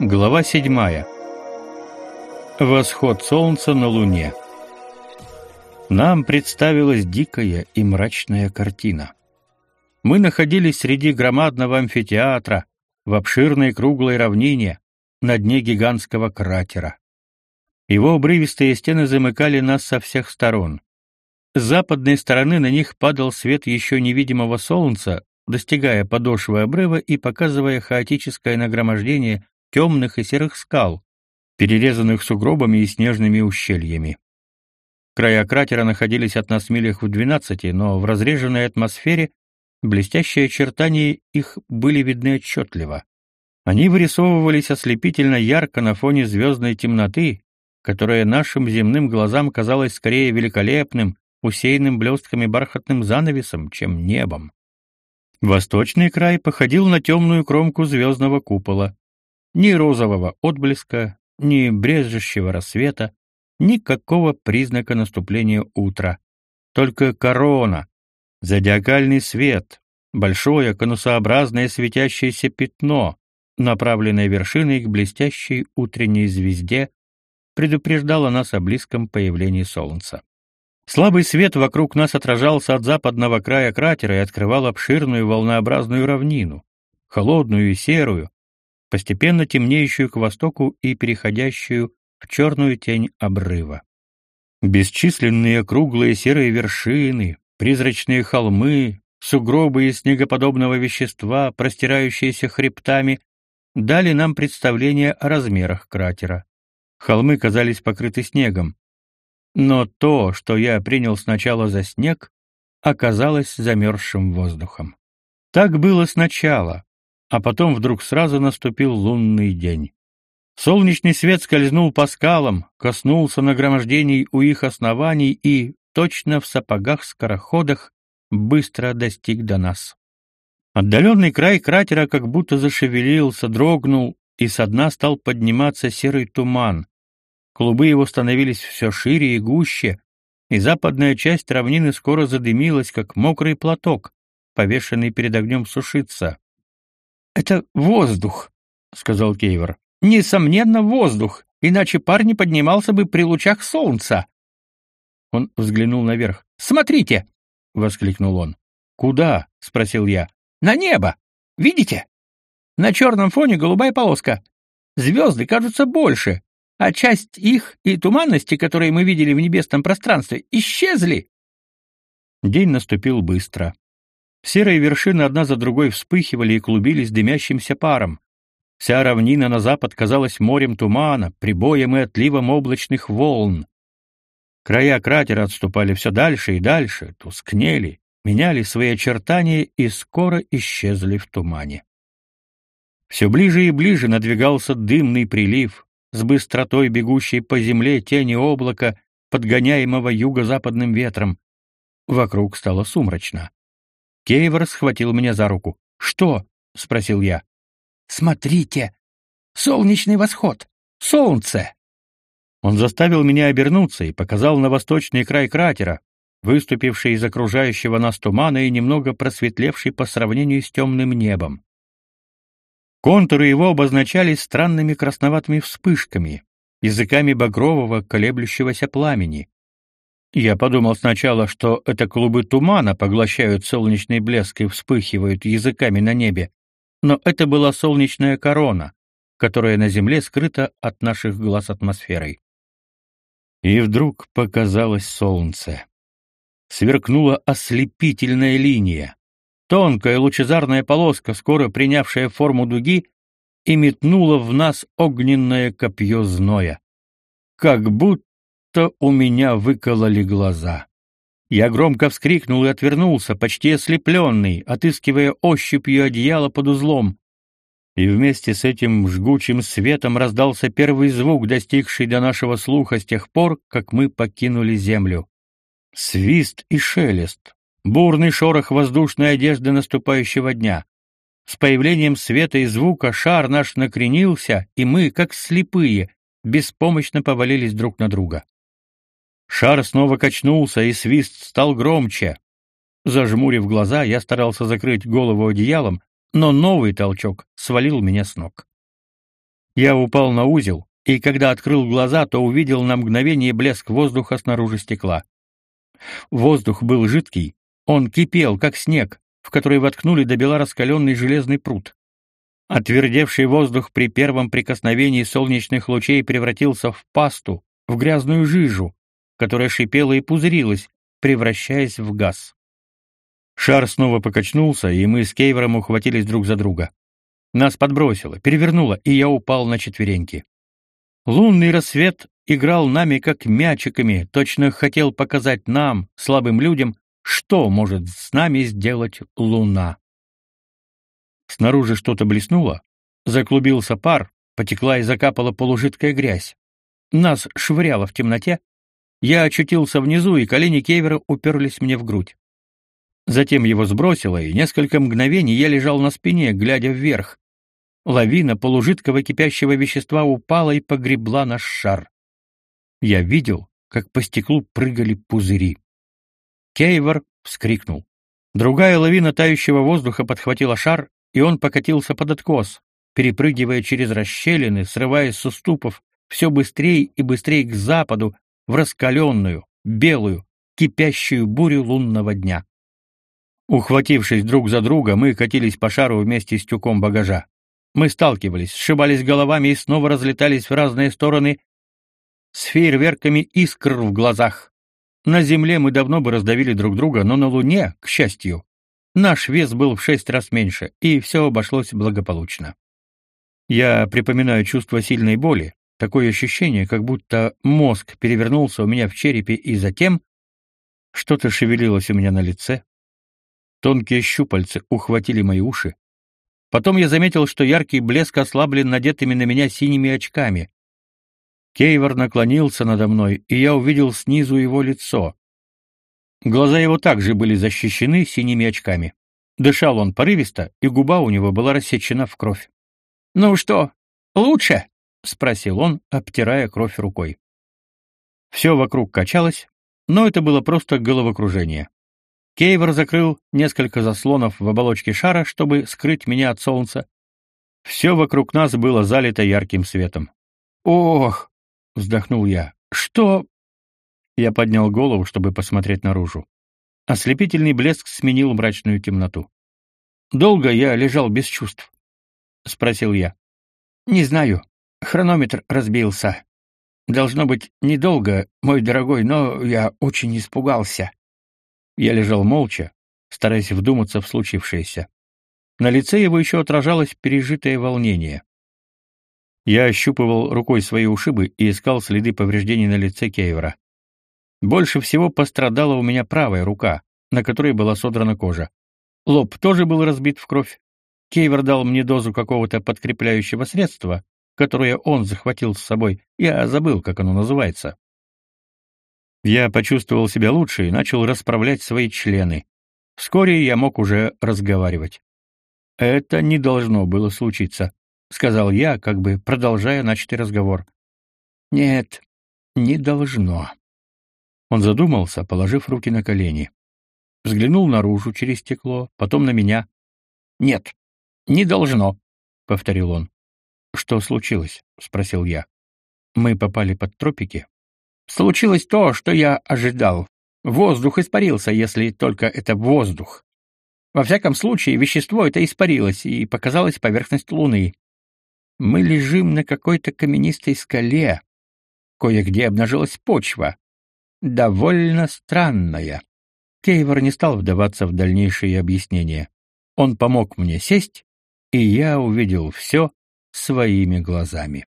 Глава седьмая. Восход солнца на луне. Нам представилась дикая и мрачная картина. Мы находились среди громадного амфитеатра, в обширной круглой равнине, на дне гигантского кратера. Его обрывистые стены замыкали нас со всех сторон. С западной стороны на них падал свет еще невидимого солнца, достигая подошвы обрыва и показывая хаотическое нагромождение темных и серых скал, перерезанных сугробами и снежными ущельями. Края кратера находились от нас милях в двенадцати, но в разреженной атмосфере блестящие очертания их были видны отчетливо. Они вырисовывались ослепительно ярко на фоне звездной темноты, которая нашим земным глазам казалась скорее великолепным, усеянным блестками бархатным занавесом, чем небом. Восточный край походил на темную кромку звездного купола. Ни розового отблеска, ни брежущего рассвета, никакого признака наступления утра. Только корона, зодиакальный свет, большое конусообразное светящееся пятно, направленное вершиной к блестящей утренней звезде, предупреждало нас о близком появлении солнца. Слабый свет вокруг нас отражался от западного края кратера и открывал обширную волнообразную равнину, холодную и серую, постепенно темнеющую к востоку и переходящую в черную тень обрыва. Бесчисленные круглые серые вершины, призрачные холмы, сугробы из снегоподобного вещества, простирающиеся хребтами, дали нам представление о размерах кратера. Холмы казались покрыты снегом. Но то, что я принял сначала за снег, оказалось замерзшим воздухом. Так было сначала, а потом вдруг сразу наступил лунный день. Солнечный свет скользнул по скалам, коснулся нагромождений у их оснований и, точно в сапогах-скороходах, быстро достиг до нас. Отдаленный край кратера как будто зашевелился, дрогнул, и со дна стал подниматься серый туман. Клубы его становились все шире и гуще, и западная часть равнины скоро задымилась, как мокрый платок, повешенный перед огнем сушиться. «Это воздух», — сказал Кейвор. «Несомненно, воздух, иначе пар не поднимался бы при лучах солнца». Он взглянул наверх. «Смотрите!» — воскликнул он. «Куда?» — спросил я. «На небо! Видите? На черном фоне голубая полоска. Звезды кажутся больше, а часть их и туманности, которые мы видели в небесном пространстве, исчезли». День наступил быстро. Серые вершины одна за другой вспыхивали и клубились дымящимся паром. Вся равнина на запад казалась морем тумана, прибоем и отливом облачных волн. Края кратера отступали все дальше и дальше, тускнели, меняли свои очертания и скоро исчезли в тумане. Все ближе и ближе надвигался дымный прилив, с быстротой бегущей по земле тени облака, подгоняемого юго-западным ветром. Вокруг стало сумрачно. Кейвор схватил меня за руку. «Что?» — спросил я. «Смотрите! Солнечный восход! Солнце!» Он заставил меня обернуться и показал на восточный край кратера, выступивший из окружающего нас тумана и немного просветлевший по сравнению с темным небом. Контуры его обозначались странными красноватыми вспышками, языками багрового колеблющегося пламени. Я подумал сначала, что это клубы тумана поглощают солнечный блеск и вспыхивают языками на небе, но это была солнечная корона, которая на земле скрыта от наших глаз атмосферой. И вдруг показалось солнце. Сверкнула ослепительная линия. Тонкая лучезарная полоска, скоро принявшая форму дуги, и метнула в нас огненное копье зноя. Как будто будто у меня выкололи глаза. Я громко вскрикнул и отвернулся, почти ослепленный, отыскивая ощупью одеяло под узлом. И вместе с этим жгучим светом раздался первый звук, достигший до нашего слуха с тех пор, как мы покинули землю. Свист и шелест, бурный шорох воздушной одежды наступающего дня. С появлением света и звука шар наш накренился, и мы, как слепые, беспомощно повалились друг на друга. Шар снова качнулся, и свист стал громче. Зажмурив глаза, я старался закрыть голову одеялом, но новый толчок свалил меня с ног. Я упал на узел, и когда открыл глаза, то увидел на мгновение блеск воздуха снаружи стекла. Воздух был жидкий, он кипел, как снег, в который воткнули до бела раскаленный железный пруд. Отвердевший воздух при первом прикосновении солнечных лучей превратился в пасту, в грязную жижу, которая шипела и пузырилась, превращаясь в газ. Шар снова покачнулся, и мы с Кейвером ухватились друг за друга. Нас подбросило, перевернуло, и я упал на четвереньки. Лунный рассвет играл нами как мячиками, точно хотел показать нам, слабым людям, что может с нами сделать луна. Снаружи что-то блеснуло, заклубился пар, потекла и закапала полужидкая грязь. Нас швыряло в темноте. Я очутился внизу, и колени Кевера уперлись мне в грудь. Затем его сбросило, и несколько мгновений я лежал на спине, глядя вверх. Лавина полужидкого кипящего вещества упала и погребла наш шар. Я видел, как по стеклу прыгали пузыри. Кейвор вскрикнул. Другая лавина тающего воздуха подхватила шар, и он покатился под откос, перепрыгивая через расщелины, срываясь с уступов, все быстрее и быстрее к западу, в раскаленную, белую, кипящую бурю лунного дня. Ухватившись друг за друга, мы катились по шару вместе с тюком багажа. Мы сталкивались, сшибались головами и снова разлетались в разные стороны с фейерверками искр в глазах. На земле мы давно бы раздавили друг друга, но на Луне, к счастью, наш вес был в шесть раз меньше, и все обошлось благополучно. Я припоминаю чувство сильной боли, такое ощущение, как будто мозг перевернулся у меня в черепе, и затем что-то шевелилось у меня на лице. Тонкие щупальцы ухватили мои уши. Потом я заметил, что яркий блеск ослаблен надетыми на меня синими очками. Кейвор наклонился надо мной, и я увидел снизу его лицо. Глаза его также были защищены синими очками. Дышал он порывисто, и губа у него была рассечена в кровь. «Ну что, лучше?» — спросил он, обтирая кровь рукой. Все вокруг качалось, но это было просто головокружение. Кейвор закрыл несколько заслонов в оболочке шара, чтобы скрыть меня от солнца. Все вокруг нас было залито ярким светом. «Ох!» — вздохнул я. «Что?» Я поднял голову, чтобы посмотреть наружу. Ослепительный блеск сменил мрачную темноту. «Долго я лежал без чувств?» — спросил я. «Не знаю. Хронометр разбился. Должно быть, недолго, мой дорогой, но я очень испугался». Я лежал молча, стараясь вдуматься в случившееся. На лице его еще отражалось пережитое волнение. Я ощупывал рукой свои ушибы и искал следы повреждений на лице Кейвера. Больше всего пострадала у меня правая рука, на которой была содрана кожа. Лоб тоже был разбит в кровь. Кейвер дал мне дозу какого-то подкрепляющего средства, которое он захватил с собой. Я забыл, как оно называется. Я почувствовал себя лучше и начал расправлять свои члены. Вскоре я мог уже разговаривать. Это не должно было случиться. — сказал я, как бы продолжая начатый разговор. «Нет, не должно». Он задумался, положив руки на колени. Взглянул наружу через стекло, потом на меня. «Нет, не должно», — повторил он. «Что случилось?» — спросил я. «Мы попали под тропики?» «Случилось то, что я ожидал. Воздух испарился, если только это воздух. Во всяком случае, вещество это испарилось, и показалась поверхность Луны. Мы лежим на какой-то каменистой скале. Кое-где обнажилась почва. Довольно странная. Кейвор не стал вдаваться в дальнейшие объяснения. Он помог мне сесть, и я увидел все своими глазами.